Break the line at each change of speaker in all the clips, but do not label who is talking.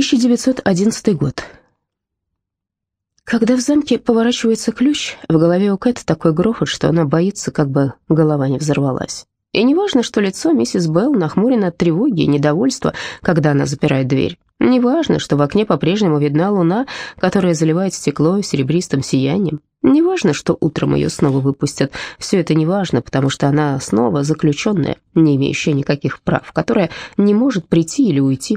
1911 год. Когда в замке поворачивается ключ, в голове у Кэт такой грохот, что она боится, как бы голова не взорвалась. И неважно, что лицо миссис Белл нахмурено от тревоги и недовольства, когда она запирает дверь. Неважно, что в окне по-прежнему видна луна, которая заливает стекло серебристым сиянием. Неважно, что утром ее снова выпустят. Все это неважно, потому что она снова заключенная, не имеющая никаких прав, которая не может прийти или уйти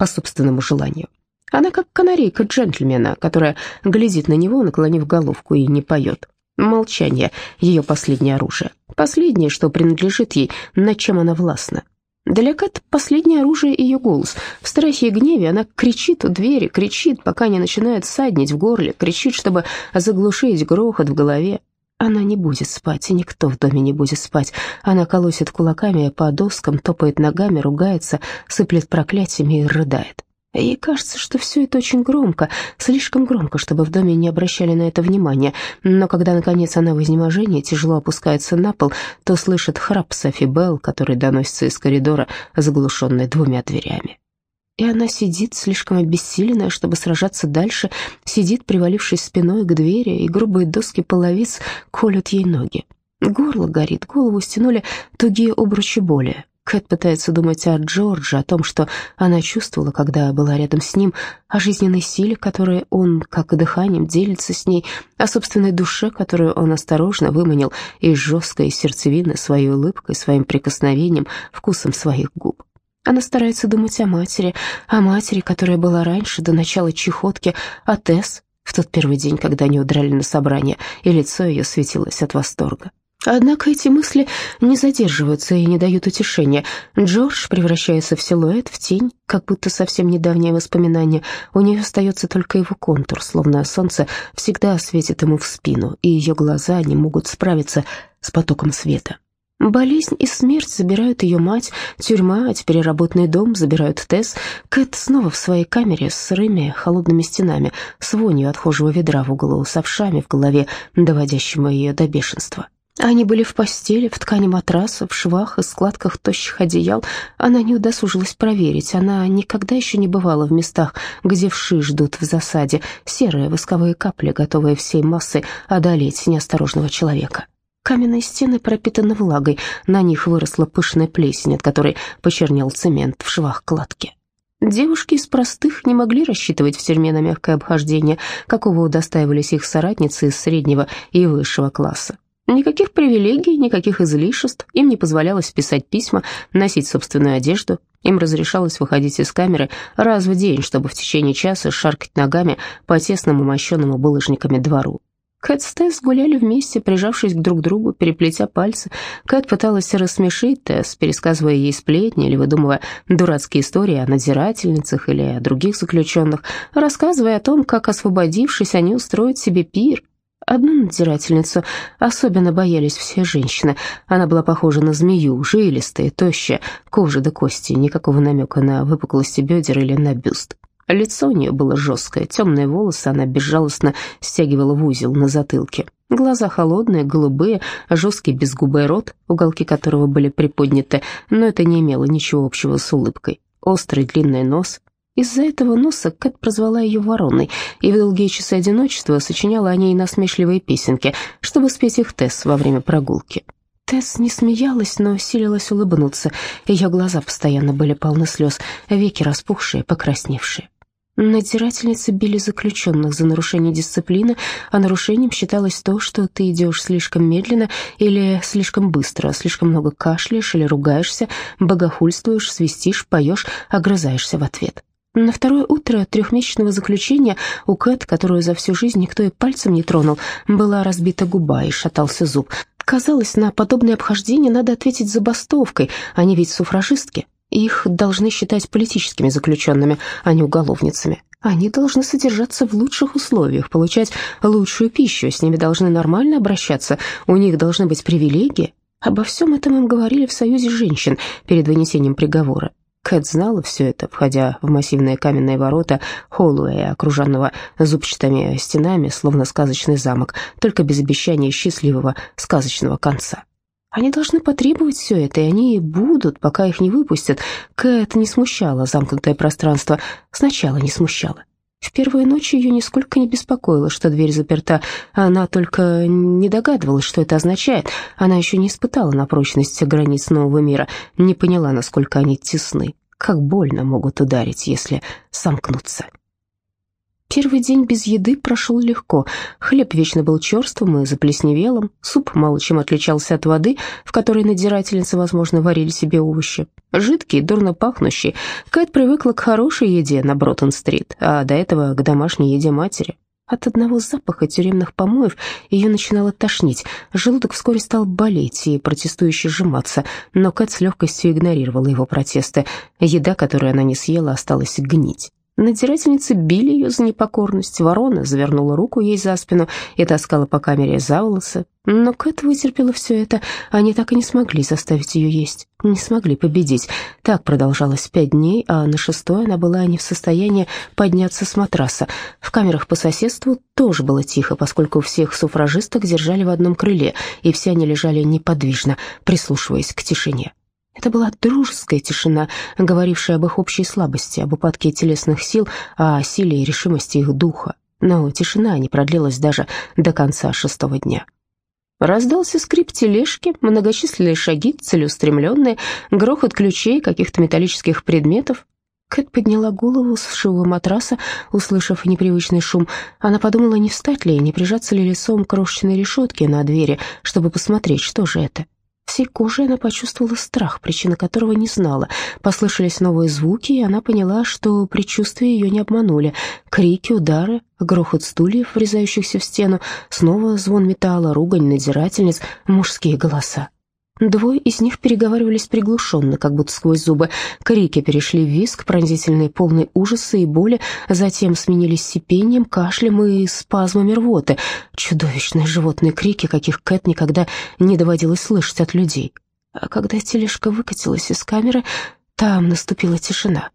по собственному желанию. Она как канарейка джентльмена, которая глядит на него, наклонив головку, и не поет. Молчание — ее последнее оружие. Последнее, что принадлежит ей, над чем она властна. Для Кэт последнее оружие — ее голос. В страхе и гневе она кричит у двери, кричит, пока не начинает саднить в горле, кричит, чтобы заглушить грохот в голове. Она не будет спать, и никто в доме не будет спать. Она колосит кулаками по доскам, топает ногами, ругается, сыплет проклятиями и рыдает. Ей кажется, что все это очень громко, слишком громко, чтобы в доме не обращали на это внимания. Но когда, наконец, она в изнеможении тяжело опускается на пол, то слышит храп Софи Белл, который доносится из коридора, заглушенный двумя дверями. И она сидит, слишком обессиленная, чтобы сражаться дальше, сидит, привалившись спиной к двери, и грубые доски половиц колют ей ноги. Горло горит, голову стянули тугие обручи боли. Кэт пытается думать о Джордже, о том, что она чувствовала, когда была рядом с ним, о жизненной силе, которой он, как и дыханием, делится с ней, о собственной душе, которую он осторожно выманил из жесткой сердцевины своей улыбкой, своим прикосновением, вкусом своих губ. Она старается думать о матери, о матери, которая была раньше, до начала чехотки, о Тесс, в тот первый день, когда они удрали на собрание, и лицо ее светилось от восторга. Однако эти мысли не задерживаются и не дают утешения. Джордж превращается в силуэт, в тень, как будто совсем недавнее воспоминание. У нее остается только его контур, словно солнце всегда светит ему в спину, и ее глаза не могут справиться с потоком света. Болезнь и смерть забирают ее мать, тюрьма, а теперь работный дом забирают Тесс. Кэт снова в своей камере с сырыми холодными стенами, с вонью отхожего ведра в углу, с овшами в голове, доводящим ее до бешенства. Они были в постели, в ткани матраса, в швах и складках тощих одеял. Она не удосужилась проверить. Она никогда еще не бывала в местах, где вши ждут в засаде. Серые восковые капли, готовые всей массой одолеть неосторожного человека. Каменные стены пропитаны влагой, на них выросла пышная плесень, от которой почернел цемент в швах кладки. Девушки из простых не могли рассчитывать в тюрьме на мягкое обхождение, какого удостаивались их соратницы из среднего и высшего класса. Никаких привилегий, никаких излишеств. Им не позволялось писать письма, носить собственную одежду. Им разрешалось выходить из камеры раз в день, чтобы в течение часа шаркать ногами по тесному мощенному булыжниками двору. Кэт с Тесс гуляли вместе, прижавшись друг к другу, переплетя пальцы. Кэт пыталась рассмешить Тесс, пересказывая ей сплетни или выдумывая дурацкие истории о надзирательницах или о других заключенных, рассказывая о том, как, освободившись, они устроят себе пир, Одну надзирательницу особенно боялись все женщины. Она была похожа на змею, жилистая, тощая, кожа до кости, никакого намека на выпуклости бедер или на бюст. Лицо у нее было жесткое, темные волосы она безжалостно стягивала в узел на затылке. Глаза холодные, голубые, жесткий безгубый рот, уголки которого были приподняты, но это не имело ничего общего с улыбкой. Острый длинный нос, из-за этого носа Кэт прозвала ее вороной, и в долгие часы одиночества сочиняла о ней насмешливые песенки, чтобы спеть их Тесс во время прогулки. Тесс не смеялась, но силилась улыбнуться. Ее глаза постоянно были полны слез, веки распухшие, покрасневшие. Надзирательницы били заключенных за нарушение дисциплины, а нарушением считалось то, что ты идешь слишком медленно или слишком быстро, слишком много кашляешь или ругаешься, богохульствуешь, свистишь, поешь, огрызаешься в ответ. На второе утро трехмесячного заключения у Кэт, которую за всю жизнь никто и пальцем не тронул, была разбита губа и шатался зуб. Казалось, на подобное обхождение надо ответить забастовкой, они ведь суфражистки. Их должны считать политическими заключенными, а не уголовницами. Они должны содержаться в лучших условиях, получать лучшую пищу, с ними должны нормально обращаться, у них должны быть привилегии. Обо всем этом им говорили в Союзе женщин перед вынесением приговора. Кэт знала все это, входя в массивные каменные ворота Холлуэя, окруженного зубчатыми стенами, словно сказочный замок, только без обещания счастливого сказочного конца. Они должны потребовать все это, и они будут, пока их не выпустят. Кэт не смущало замкнутое пространство. Сначала не смущало. В первые ночи ее нисколько не беспокоило, что дверь заперта. Она только не догадывалась, что это означает. Она еще не испытала на прочность границ нового мира, не поняла, насколько они тесны, как больно могут ударить, если сомкнуться. Первый день без еды прошел легко. Хлеб вечно был черствым и заплесневелым, суп мало чем отличался от воды, в которой надзирательницы, возможно, варили себе овощи. Жидкий, дурно пахнущий. Кэт привыкла к хорошей еде на Броттон-стрит, а до этого к домашней еде матери. От одного запаха тюремных помоев ее начинало тошнить. Желудок вскоре стал болеть и протестующе сжиматься, но Кэт с легкостью игнорировала его протесты. Еда, которую она не съела, осталась гнить. Надзирательницы били ее за непокорность. Ворона завернула руку ей за спину и таскала по камере за волосы. Но Кэт вытерпела все это. Они так и не смогли заставить ее есть, не смогли победить. Так продолжалось пять дней, а на шестой она была не в состоянии подняться с матраса. В камерах по соседству тоже было тихо, поскольку всех суфражисток держали в одном крыле, и все они лежали неподвижно, прислушиваясь к тишине. Это была дружеская тишина, говорившая об их общей слабости, об упадке телесных сил, о силе и решимости их духа. Но тишина не продлилась даже до конца шестого дня. Раздался скрип тележки, многочисленные шаги, целеустремленные, грохот ключей, каких-то металлических предметов. Кэт подняла голову с вшивого матраса, услышав непривычный шум. Она подумала, не встать ли, не прижаться ли лицом к крошечной решетке на двери, чтобы посмотреть, что же это. Всей кожей она почувствовала страх, причина которого не знала. Послышались новые звуки, и она поняла, что предчувствия ее не обманули. Крики, удары, грохот стульев, врезающихся в стену, снова звон металла, ругань надзирательниц, мужские голоса. Двое из них переговаривались приглушенно, как будто сквозь зубы. Крики перешли в виск, пронзительные, полные ужаса и боли, затем сменились сипением, кашлем и спазмами рвоты. Чудовищные животные крики, каких Кэт никогда не доводилось слышать от людей. А когда тележка выкатилась из камеры, там наступила тишина.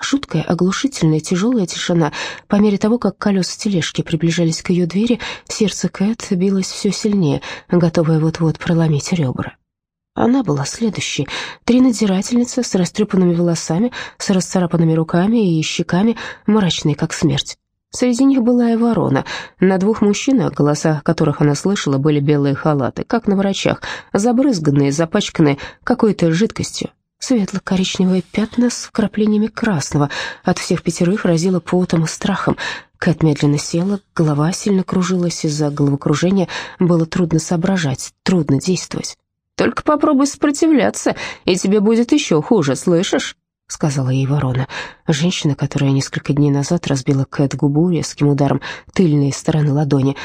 Жуткая, оглушительная, тяжелая тишина. По мере того, как колеса тележки приближались к ее двери, сердце Кэт билось все сильнее, готовое вот-вот проломить ребра. Она была следующей. Три надзирательницы с растрепанными волосами, с расцарапанными руками и щеками, мрачные, как смерть. Среди них была и ворона. На двух мужчинах, голоса которых она слышала, были белые халаты, как на врачах, забрызганные, запачканные какой-то жидкостью. Светло-коричневые пятна с вкраплениями красного. От всех пятерых разило потом и страхом. Кэт медленно села, голова сильно кружилась из-за головокружения. Было трудно соображать, трудно действовать. Только попробуй сопротивляться, и тебе будет еще хуже, слышишь?» — сказала ей ворона. Женщина, которая несколько дней назад разбила Кэт губу резким ударом тыльной стороны ладони.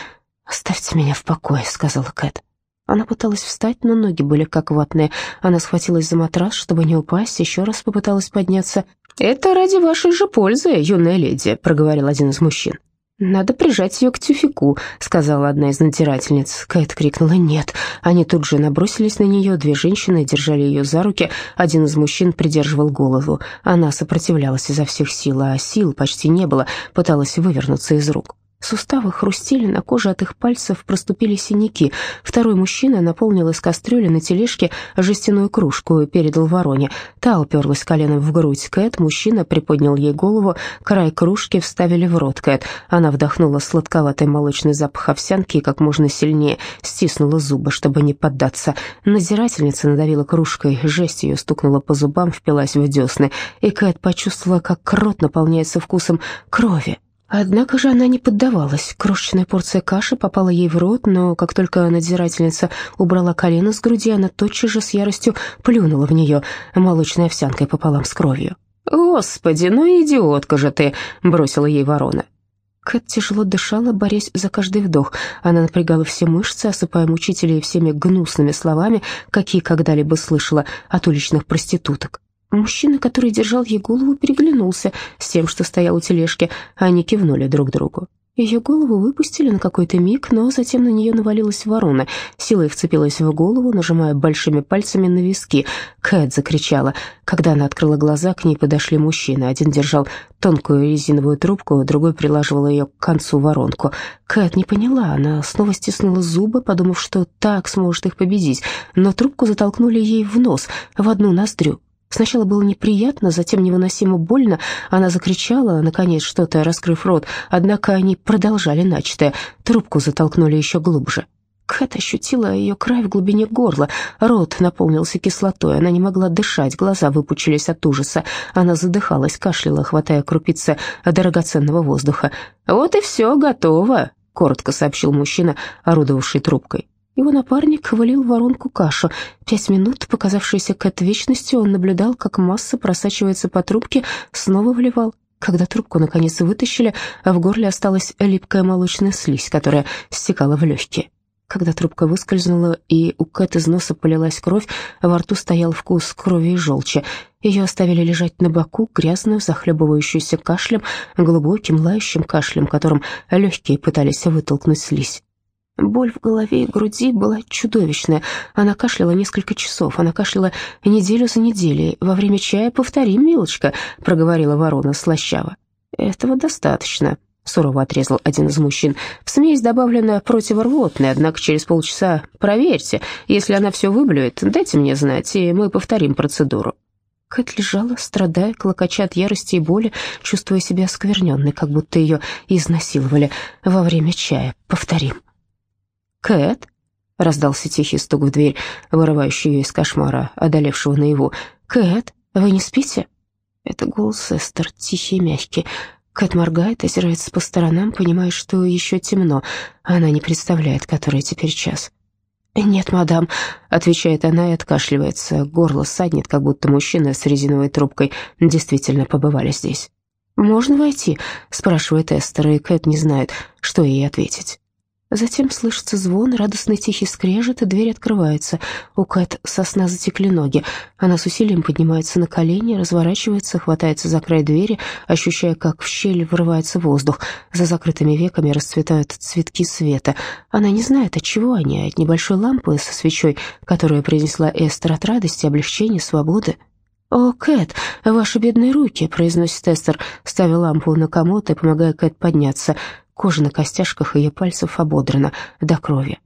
«Оставьте меня в покое», — сказала Кэт. Она пыталась встать, но ноги были как ватные. Она схватилась за матрас, чтобы не упасть, еще раз попыталась подняться. «Это ради вашей же пользы, юная леди», — проговорил один из мужчин. «Надо прижать ее к тюфику», — сказала одна из надзирательниц. Кэт крикнула «нет». Они тут же набросились на нее, две женщины держали ее за руки, один из мужчин придерживал голову. Она сопротивлялась изо всех сил, а сил почти не было, пыталась вывернуться из рук. Суставы хрустели, на коже от их пальцев проступили синяки. Второй мужчина наполнил из кастрюли на тележке жестяную кружку и передал вороне. Та уперлась коленом в грудь Кэт, мужчина приподнял ей голову, край кружки вставили в рот Кэт. Она вдохнула сладковатый молочный запах овсянки и как можно сильнее стиснула зубы, чтобы не поддаться. Надзирательница надавила кружкой, жесть ее стукнула по зубам, впилась в десны, и Кэт почувствовала, как рот наполняется вкусом крови. Однако же она не поддавалась. Крошечная порция каши попала ей в рот, но как только надзирательница убрала колено с груди, она тотчас же с яростью плюнула в нее молочной овсянкой пополам с кровью. «Господи, ну идиотка же ты!» — бросила ей ворона. Кэт тяжело дышала, борясь за каждый вдох. Она напрягала все мышцы, осыпая мучителей всеми гнусными словами, какие когда-либо слышала от уличных проституток. Мужчина, который держал ей голову, переглянулся с тем, что стоял у тележки, они кивнули друг другу. Ее голову выпустили на какой-то миг, но затем на нее навалилась ворона. Силой вцепилась в голову, нажимая большими пальцами на виски. Кэт закричала. Когда она открыла глаза, к ней подошли мужчины. Один держал тонкую резиновую трубку, другой прилаживал ее к концу воронку. Кэт не поняла, она снова стиснула зубы, подумав, что так сможет их победить, но трубку затолкнули ей в нос, в одну ноздрю. Сначала было неприятно, затем невыносимо больно. Она закричала, наконец, что-то, раскрыв рот, однако они продолжали начатое. Трубку затолкнули еще глубже. Кэт ощутила ее край в глубине горла. Рот наполнился кислотой, она не могла дышать, глаза выпучились от ужаса. Она задыхалась, кашляла, хватая крупицы драгоценного воздуха. «Вот и все, готово», — коротко сообщил мужчина, орудовавший трубкой. Его напарник вылил в воронку кашу. Пять минут, показавшиеся Кэт вечностью, он наблюдал, как масса просачивается по трубке, снова вливал. Когда трубку наконец вытащили, в горле осталась липкая молочная слизь, которая стекала в легкие. Когда трубка выскользнула и у Кэт из носа полилась кровь, во рту стоял вкус крови и желчи. Ее оставили лежать на боку, грязную, захлебывающуюся кашлем, глубоким, лающим кашлем, которым легкие пытались вытолкнуть слизь. Боль в голове и груди была чудовищная. Она кашляла несколько часов, она кашляла неделю за неделей. «Во время чая повтори, милочка», — проговорила ворона слащаво. «Этого достаточно», — сурово отрезал один из мужчин. «В смесь добавлена противорвотная, однако через полчаса проверьте. Если она все выблюет, дайте мне знать, и мы повторим процедуру». Кэт лежала, страдая, клокоча от ярости и боли, чувствуя себя оскверненной, как будто ее изнасиловали во время чая. «Повторим». «Кэт?» — раздался тихий стук в дверь, вырывающий ее из кошмара, одолевшего наяву. «Кэт, вы не спите?» Это голос Эстер, тихий и мягкий. Кэт моргает, озирается по сторонам, понимая, что еще темно. Она не представляет, который теперь час. «Нет, мадам», — отвечает она и откашливается. Горло саднет, как будто мужчины с резиновой трубкой действительно побывали здесь. «Можно войти?» — спрашивает Эстер, и Кэт не знает, что ей ответить. Затем слышится звон, радостный тихий скрежет, и дверь открывается. У Кэт со сна затекли ноги. Она с усилием поднимается на колени, разворачивается, хватается за край двери, ощущая, как в щель врывается воздух. За закрытыми веками расцветают цветки света. Она не знает, от чего они, от небольшой лампы со свечой, которую принесла Эстер от радости, облегчения, свободы. «О, Кэт, ваши бедные руки», — произносит Эстер, ставя лампу на комод и помогая Кэт подняться. Кожа на костяшках ее пальцев ободрана до крови.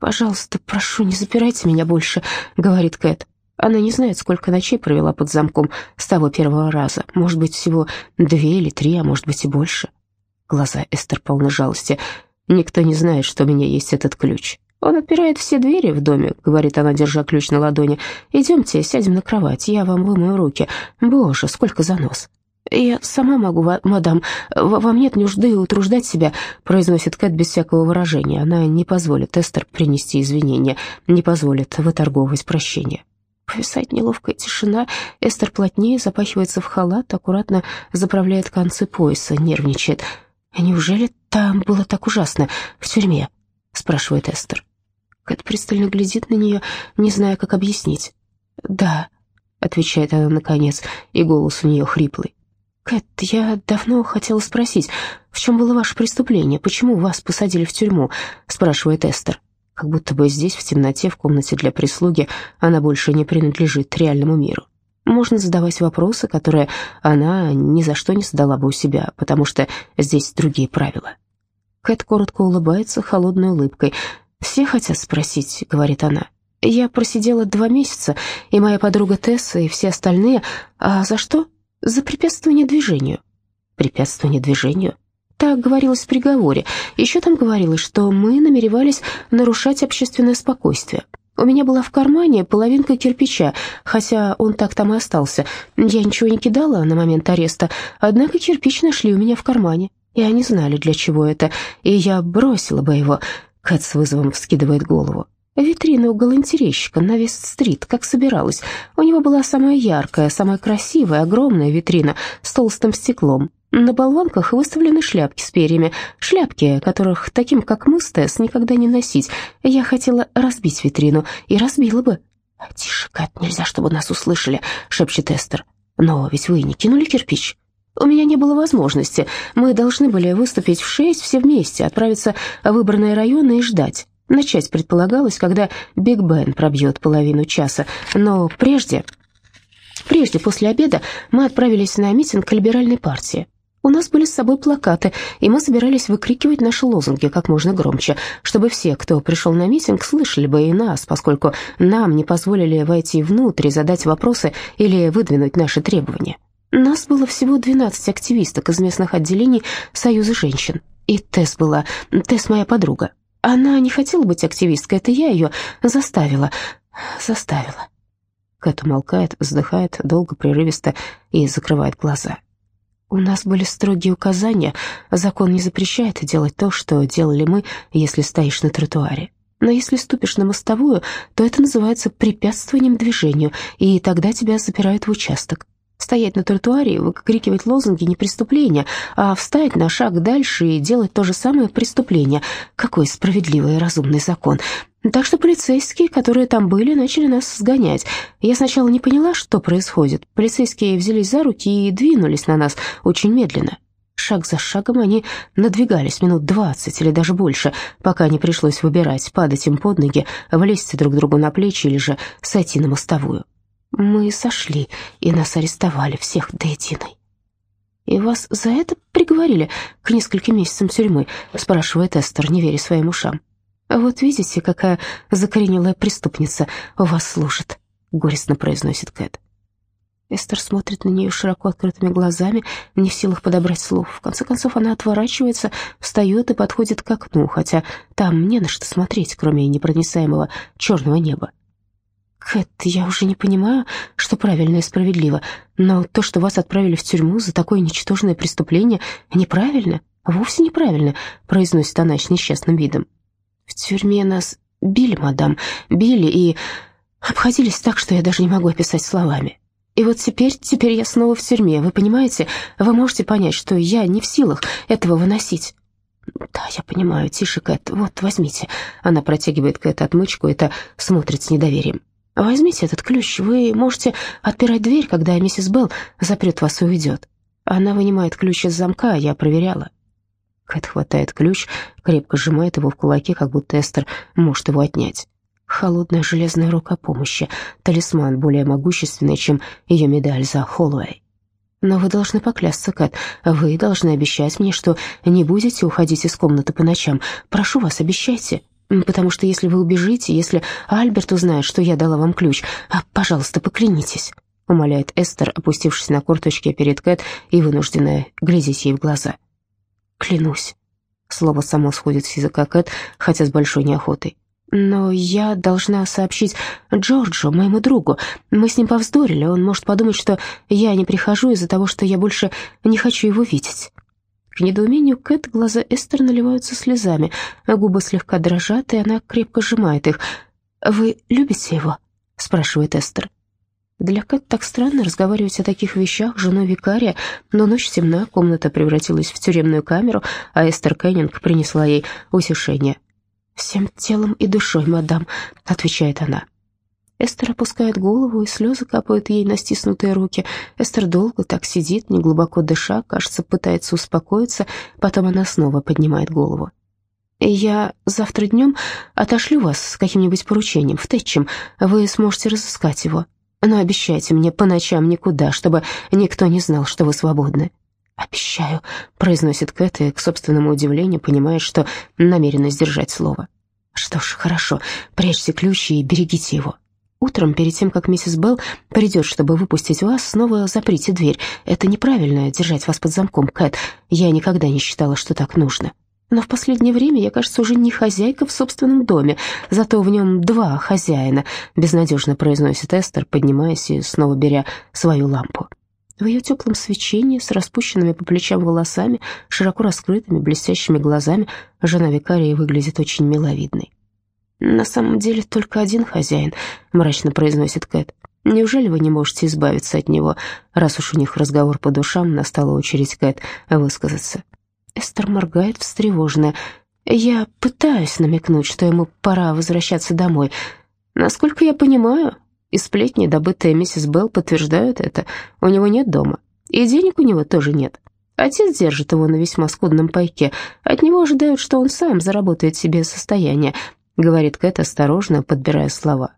«Пожалуйста, прошу, не запирайте меня больше», — говорит Кэт. Она не знает, сколько ночей провела под замком с того первого раза. Может быть, всего две или три, а может быть и больше. Глаза Эстер полны жалости. «Никто не знает, что у меня есть этот ключ. Он отпирает все двери в доме», — говорит она, держа ключ на ладони. «Идемте, сядем на кровать, я вам вымою руки. Боже, сколько занос!» «Я сама могу, мадам. Вам нет нужды утруждать себя», — произносит Кэт без всякого выражения. Она не позволит Эстер принести извинения, не позволит выторговывать прощение. Повисает неловкая тишина. Эстер плотнее запахивается в халат, аккуратно заправляет концы пояса, нервничает. «Неужели там было так ужасно, в тюрьме?» — спрашивает Эстер. Кэт пристально глядит на нее, не зная, как объяснить. «Да», — отвечает она наконец, и голос у нее хриплый. «Кэт, я давно хотела спросить, в чем было ваше преступление? Почему вас посадили в тюрьму?» — спрашивает Эстер. Как будто бы здесь, в темноте, в комнате для прислуги, она больше не принадлежит реальному миру. Можно задавать вопросы, которые она ни за что не задала бы у себя, потому что здесь другие правила. Кэт коротко улыбается холодной улыбкой. «Все хотят спросить», — говорит она. «Я просидела два месяца, и моя подруга Тесса, и все остальные. А за что?» За препятствование движению. Препятствование движению? Так говорилось в приговоре. Еще там говорилось, что мы намеревались нарушать общественное спокойствие. У меня была в кармане половинка кирпича, хотя он так там и остался. Я ничего не кидала на момент ареста, однако кирпич нашли у меня в кармане. И они знали, для чего это, и я бросила бы его. Кэт с вызовом вскидывает голову. Витрина у галантерейщика на Вест-стрит, как собиралась. У него была самая яркая, самая красивая, огромная витрина с толстым стеклом. На болванках выставлены шляпки с перьями, шляпки, которых таким, как мы с Тесс, никогда не носить. Я хотела разбить витрину, и разбила бы. «Тише, Кэт, нельзя, чтобы нас услышали», — шепчет Эстер. «Но ведь вы не кинули кирпич?» У меня не было возможности. Мы должны были выступить в шесть все вместе, отправиться в выбранные районы и ждать. Начать предполагалось, когда Биг Бен пробьет половину часа, но прежде... Прежде, после обеда, мы отправились на митинг либеральной партии. У нас были с собой плакаты, и мы собирались выкрикивать наши лозунги как можно громче, чтобы все, кто пришел на митинг, слышали бы и нас, поскольку нам не позволили войти внутрь и задать вопросы или выдвинуть наши требования. Нас было всего 12 активисток из местных отделений Союза женщин. И Тесс была, Тесс моя подруга. Она не хотела быть активисткой, это я ее заставила, заставила. Кэт умолкает, вздыхает долго, прерывисто и закрывает глаза. У нас были строгие указания, закон не запрещает делать то, что делали мы, если стоишь на тротуаре. Но если ступишь на мостовую, то это называется препятствованием движению, и тогда тебя запирают в участок. Стоять на тротуаре выкрикивать лозунги не преступление, а встать на шаг дальше и делать то же самое преступление. Какой справедливый и разумный закон. Так что полицейские, которые там были, начали нас сгонять. Я сначала не поняла, что происходит. Полицейские взялись за руки и двинулись на нас очень медленно. Шаг за шагом они надвигались минут двадцать или даже больше, пока не пришлось выбирать, падать им под ноги, влезть друг другу на плечи или же сойти на мостовую. Мы сошли, и нас арестовали всех до единой. «И вас за это приговорили к нескольким месяцам тюрьмы?» спрашивает Эстер, не веря своим ушам. «Вот видите, какая закоренелая преступница вас служит», — горестно произносит Кэт. Эстер смотрит на нее широко открытыми глазами, не в силах подобрать слов. В конце концов она отворачивается, встает и подходит к окну, хотя там не на что смотреть, кроме непроницаемого черного неба. «Кэт, я уже не понимаю, что правильно и справедливо, но то, что вас отправили в тюрьму за такое ничтожное преступление, неправильно, вовсе неправильно», — произносит она с несчастным видом. «В тюрьме нас били, мадам, били и обходились так, что я даже не могу описать словами. И вот теперь, теперь я снова в тюрьме, вы понимаете? Вы можете понять, что я не в силах этого выносить». «Да, я понимаю. Тише, Кэт. Вот, возьмите». Она протягивает Кэт отмычку, это смотрит с недоверием. Возьмите этот ключ, вы можете отпирать дверь, когда миссис Белл запрет вас и уйдет. Она вынимает ключ из замка, я проверяла. Кэт хватает ключ, крепко сжимает его в кулаке, как будто Эстер может его отнять. Холодная железная рука помощи, талисман более могущественный, чем ее медаль за Холлоуэй. Но вы должны поклясться, Кэт, вы должны обещать мне, что не будете уходить из комнаты по ночам. Прошу вас, обещайте. Потому что если вы убежите, если Альберт узнает, что я дала вам ключ, а, пожалуйста, поклянитесь», — умоляет Эстер, опустившись на корточки перед Кэт и вынужденная глядеть ей в глаза. «Клянусь». Слово само сходит с языка Кэт, хотя с большой неохотой. «Но я должна сообщить Джорджу, моему другу. Мы с ним повздорили, он может подумать, что я не прихожу из-за того, что я больше не хочу его видеть». К недоумению Кэт глаза Эстер наливаются слезами, а губы слегка дрожат, и она крепко сжимает их. «Вы любите его?» — спрашивает Эстер. Для Кэт так странно разговаривать о таких вещах с женой викария, но ночь темна, комната превратилась в тюремную камеру, а Эстер Кеннинг принесла ей утешение. «Всем телом и душой, мадам», — отвечает она. Эстер опускает голову, и слезы капают ей на стиснутые руки. Эстер долго так сидит, неглубоко дыша, кажется, пытается успокоиться, потом она снова поднимает голову. «Я завтра днем отошлю вас с каким-нибудь поручением в Тэтчем, вы сможете разыскать его. Но обещайте мне по ночам никуда, чтобы никто не знал, что вы свободны». «Обещаю», — произносит Кэт, и к собственному удивлению понимает, что намерена сдержать слово. «Что ж, хорошо, прячьте ключ и берегите его». Утром, перед тем, как миссис Белл придет, чтобы выпустить вас, снова заприте дверь. Это неправильно, держать вас под замком, Кэт. Я никогда не считала, что так нужно. Но в последнее время я, кажется, уже не хозяйка в собственном доме, зато в нем два хозяина», — безнадежно произносит Эстер, поднимаясь и снова беря свою лампу. В ее теплом свечении, с распущенными по плечам волосами, широко раскрытыми блестящими глазами, жена викария выглядит очень миловидной. «На самом деле только один хозяин», — мрачно произносит Кэт. «Неужели вы не можете избавиться от него, раз уж у них разговор по душам, настала очередь Кэт высказаться?» Эстер моргает встревоженная. «Я пытаюсь намекнуть, что ему пора возвращаться домой. Насколько я понимаю, и сплетни, добытые миссис Белл, подтверждают это. У него нет дома. И денег у него тоже нет. Отец держит его на весьма скудном пайке. От него ожидают, что он сам заработает себе состояние, говорит Кэт, осторожно подбирая слова.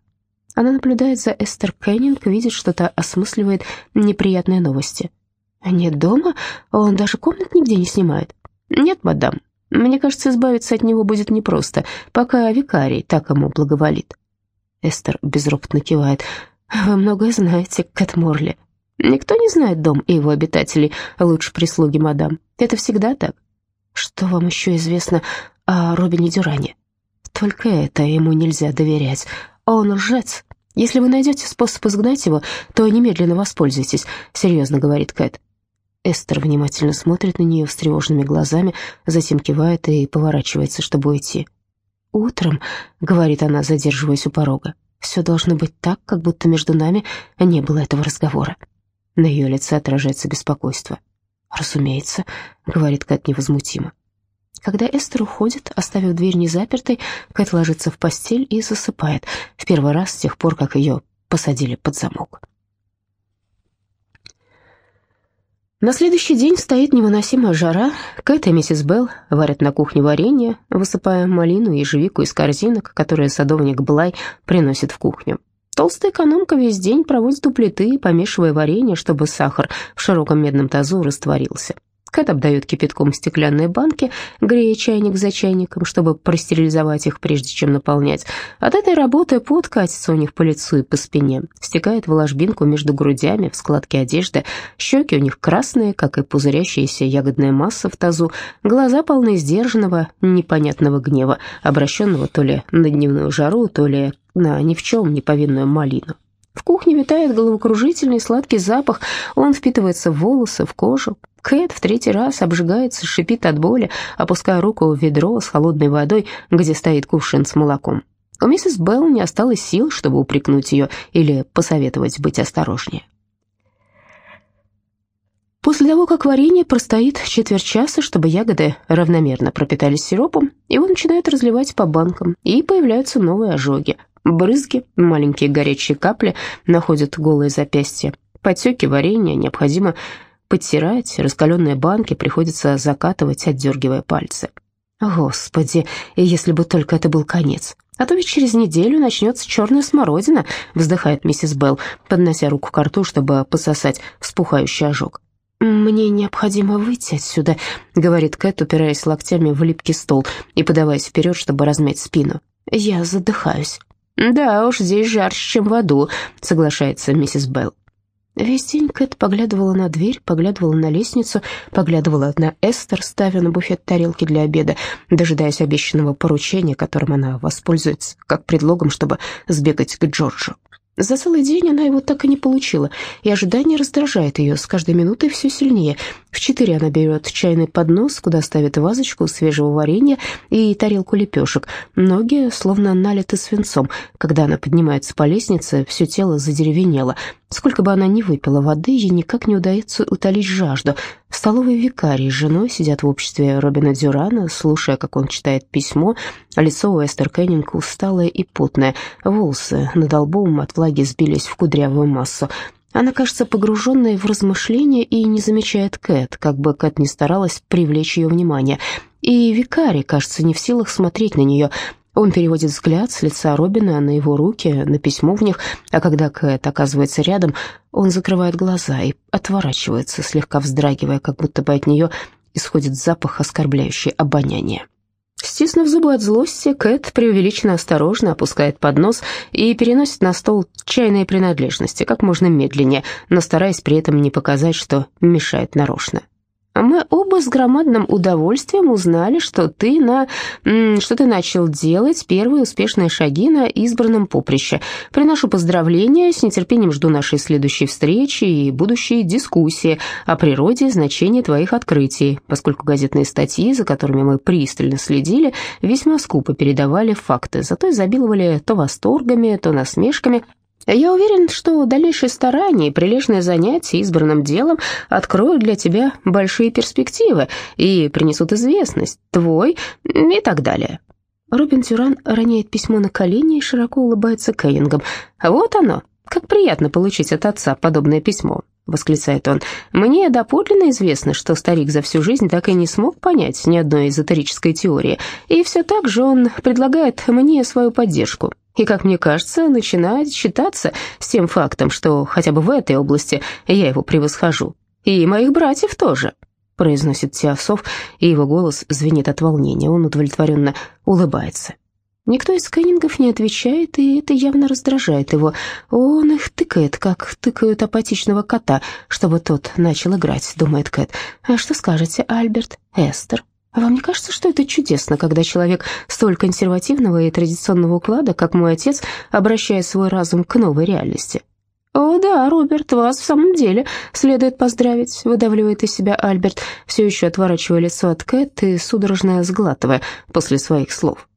Она наблюдает за Эстер Кеннинг, видит, что то осмысливает неприятные новости. «Нет дома? Он даже комнат нигде не снимает?» «Нет, мадам. Мне кажется, избавиться от него будет непросто, пока викарий так ему благоволит». Эстер безропотно кивает. «Вы многое знаете, Кэт Морли. Никто не знает дом и его обитателей лучше прислуги, мадам. Это всегда так. Что вам еще известно о Робине Дюране? Только это ему нельзя доверять. Он лжец. Если вы найдете способ изгнать его, то немедленно воспользуйтесь», — серьезно говорит Кэт. Эстер внимательно смотрит на нее встревоженными глазами, затем кивает и поворачивается, чтобы уйти. «Утром», — говорит она, задерживаясь у порога, — «все должно быть так, как будто между нами не было этого разговора». На ее лице отражается беспокойство. «Разумеется», — говорит Кэт невозмутимо. Когда Эстер уходит, оставив дверь незапертой, Кэт ложится в постель и засыпает, в первый раз с тех пор, как ее посадили под замок. На следующий день стоит невыносимая жара. Кэт и миссис Белл варят на кухне варенье, высыпая малину и ежевику из корзинок, которые садовник Блай приносит в кухню. Толстая экономка весь день проводит у плиты, помешивая варенье, чтобы сахар в широком медном тазу растворился. Кэт обдает кипятком стеклянные банки, грея чайник за чайником, чтобы простерилизовать их, прежде чем наполнять. От этой работы пот катится у них по лицу и по спине, стекает в ложбинку между грудями, в складке одежды. Щеки у них красные, как и пузырящаяся ягодная масса в тазу. Глаза полны сдержанного, непонятного гнева, обращенного то ли на дневную жару, то ли на ни в чем не повинную малину. В кухне витает головокружительный сладкий запах, он впитывается в волосы, в кожу. Кэт в третий раз обжигается, шипит от боли, опуская руку в ведро с холодной водой, где стоит кувшин с молоком. У миссис Белл не осталось сил, чтобы упрекнуть ее или посоветовать быть осторожнее. После того, как варенье простоит четверть часа, чтобы ягоды равномерно пропитались сиропом, его начинают разливать по банкам, и появляются новые ожоги. Брызги, маленькие горячие капли находят голые запястья. Потеки варенья необходимо подтирать, раскаленные банки приходится закатывать, отдергивая пальцы. Господи, если бы только это был конец. А то ведь через неделю начнется черная смородина, вздыхает миссис Белл, поднося руку к рту, чтобы пососать вспухающий ожог. «Мне необходимо выйти отсюда», — говорит Кэт, упираясь локтями в липкий стол и подаваясь вперед, чтобы размять спину. «Я задыхаюсь». «Да уж, здесь жарче, чем в аду», — соглашается миссис Белл. Весь день Кэт поглядывала на дверь, поглядывала на лестницу, поглядывала на Эстер, ставя на буфет тарелки для обеда, дожидаясь обещанного поручения, которым она воспользуется как предлогом, чтобы сбегать к Джорджу. За целый день она его так и не получила, и ожидание раздражает ее с каждой минутой все сильнее. В четыре она берет чайный поднос, куда ставит вазочку свежего варенья и тарелку лепешек. Ноги словно налиты свинцом. Когда она поднимается по лестнице, все тело задеревенело. Сколько бы она ни выпила воды, ей никак не удается утолить жажду. В столовой викарий с женой сидят в обществе Робина Дюрана, слушая, как он читает письмо. Лицо у Эстер Кеннинг усталое и потное. Волосы над лбом от влаги сбились в кудрявую массу. Она кажется погруженной в размышления и не замечает Кэт, как бы Кэт ни старалась привлечь ее внимание. И викарий, кажется, не в силах смотреть на нее. Он переводит взгляд с лица Робина на его руки, на письмо в них, а когда Кэт оказывается рядом, он закрывает глаза и отворачивается, слегка вздрагивая, как будто бы от нее исходит запах, оскорбляющий обоняние. Стиснув зубы от злости, Кэт преувеличенно осторожно опускает поднос и переносит на стол чайные принадлежности как можно медленнее, но стараясь при этом не показать, что мешает нарочно. Мы оба с громадным удовольствием узнали, что ты на что ты начал делать первые успешные шаги на избранном поприще. Приношу поздравления, с нетерпением жду нашей следующей встречи и будущей дискуссии о природе и значении твоих открытий, поскольку газетные статьи, за которыми мы пристально следили, весьма скупо передавали факты, зато изобиловали то восторгами, то насмешками, я уверен, что дальнейшие старания и прилежное занятие избранным делом откроют для тебя большие перспективы и принесут известность, твой и так далее». Робин Тюран роняет письмо на колени и широко улыбается Кеннингом. «Вот оно, Как приятно получить от отца подобное письмо», — восклицает он. «Мне доподлинно известно, что старик за всю жизнь так и не смог понять ни одной эзотерической теории, и все так же он предлагает мне свою поддержку. И, как мне кажется, начинает считаться с тем фактом, что хотя бы в этой области я его превосхожу. И моих братьев тоже» произносит Теософ, и его голос звенит от волнения. Он удовлетворенно улыбается. Никто из Кеннингов не отвечает, и это явно раздражает его. Он их тыкает, как тыкают апатичного кота, чтобы тот начал играть, думает Кэт. А что скажете, Альберт? Эстер? Вам не кажется, что это чудесно, когда человек столь консервативного и традиционного уклада, как мой отец, обращает свой разум к новой реальности? «О да, Роберт, вас в самом деле следует поздравить», — выдавливает из себя Альберт, все еще отворачивая лицо от Кэт и судорожно сглатывая после своих слов.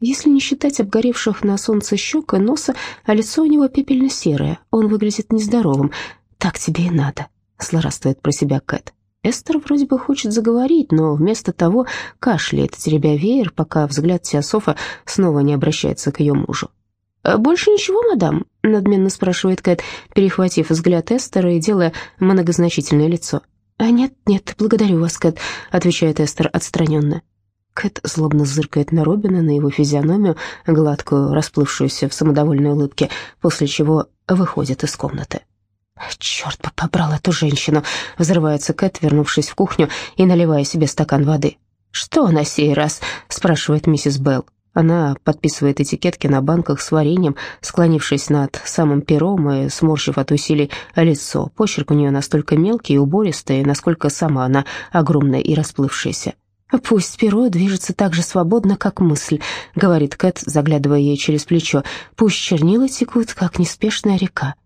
Если не считать обгоревших на солнце щек и носа, а лицо у него пепельно-серое, он выглядит нездоровым. «Так тебе и надо», — злорадствует про себя Кэт. Эстер вроде бы хочет заговорить, но вместо того кашляет, теребя веер, пока взгляд Теософа снова не обращается к ее мужу. «А «Больше ничего, мадам?» — надменно спрашивает Кэт, перехватив взгляд Эстера и делая многозначительное лицо. «А нет, нет, благодарю вас, Кэт», — отвечает Эстер отстраненно. Кэт злобно зыркает на Робина, на его физиономию, гладкую, расплывшуюся в самодовольной улыбке, после чего выходит из комнаты. «Черт бы побрал эту женщину!» — взрывается Кэт, вернувшись в кухню и наливая себе стакан воды. «Что на сей раз?» — спрашивает миссис Белл. Она подписывает этикетки на банках с вареньем, склонившись над самым пером и сморщив от усилий лицо. Почерк у нее настолько мелкий и убористый, насколько сама она огромная и расплывшаяся. «Пусть перо движется так же свободно, как мысль», — говорит Кэт, заглядывая ей через плечо. «Пусть чернила текут, как неспешная река».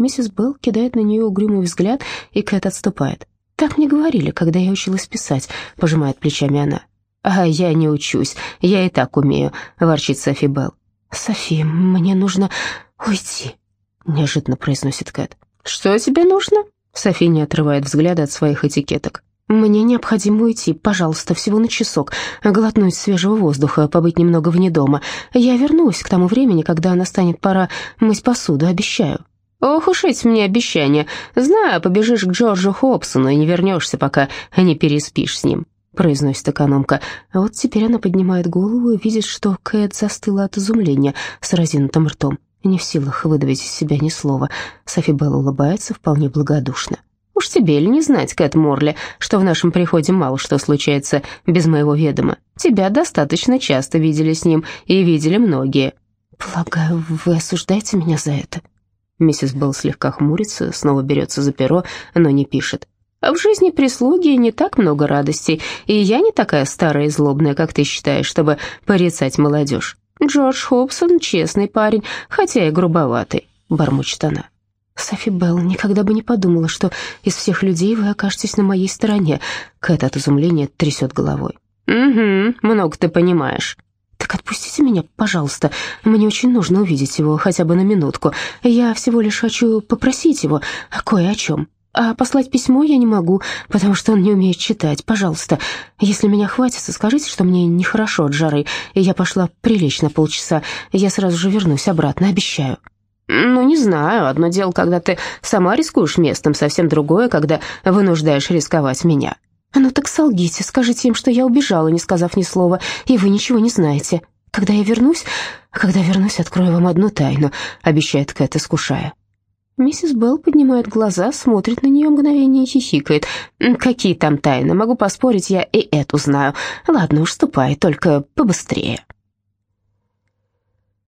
Миссис Белл кидает на нее угрюмый взгляд, и Кэт отступает. «Так мне говорили, когда я училась писать», — пожимает плечами она. «А я не учусь, я и так умею», — ворчит Софи Белл. «Софи, мне нужно уйти», — неожиданно произносит Кэт. «Что тебе нужно?» Софи не отрывает взгляда от своих этикеток. «Мне необходимо уйти, пожалуйста, всего на часок, глотнуть свежего воздуха, побыть немного вне дома. Я вернусь к тому времени, когда настанет пора мыть посуду, обещаю». «Ох уж эти мне обещания. Знаю, побежишь к Джорджу Хобсону и не вернешься, пока не переспишь с ним произносит экономка. А вот теперь она поднимает голову и видит, что Кэт застыла от изумления с разинутым ртом, не в силах выдавить из себя ни слова. Софи Белл улыбается вполне благодушно. «Уж тебе ли не знать, Кэт Морли, что в нашем приходе мало что случается без моего ведома. Тебя достаточно часто видели с ним, и видели многие». «Полагаю, вы осуждаете меня за это?» Миссис Белл слегка хмурится, снова берется за перо, но не пишет. В жизни прислуги не так много радостей, и я не такая старая и злобная, как ты считаешь, чтобы порицать молодежь. Джордж Хобсон честный парень, хотя и грубоватый», — бормочет она. «Софи Белл никогда бы не подумала, что из всех людей вы окажетесь на моей стороне». Кэт от изумления трясет головой. «Угу, много ты понимаешь». «Так отпустите меня, пожалуйста. Мне очень нужно увидеть его хотя бы на минутку. Я всего лишь хочу попросить его кое о чем». А послать письмо я не могу, потому что он не умеет читать. Пожалуйста, если меня хватится, скажите, что мне нехорошо от жары, и я пошла прилечь на полчаса. Я сразу же вернусь обратно, обещаю». «Ну, не знаю. Одно дело, когда ты сама рискуешь местом, совсем другое, когда вынуждаешь рисковать меня». «Ну так солгите, скажите им, что я убежала, не сказав ни слова, и вы ничего не знаете. Когда я вернусь, когда вернусь, открою вам одну тайну», — обещает Кэт, искушая. Миссис Белл поднимает глаза, смотрит на нее мгновение и хихикает. «Какие там тайны? Могу поспорить, я и эту знаю. Ладно уж, ступай, только побыстрее».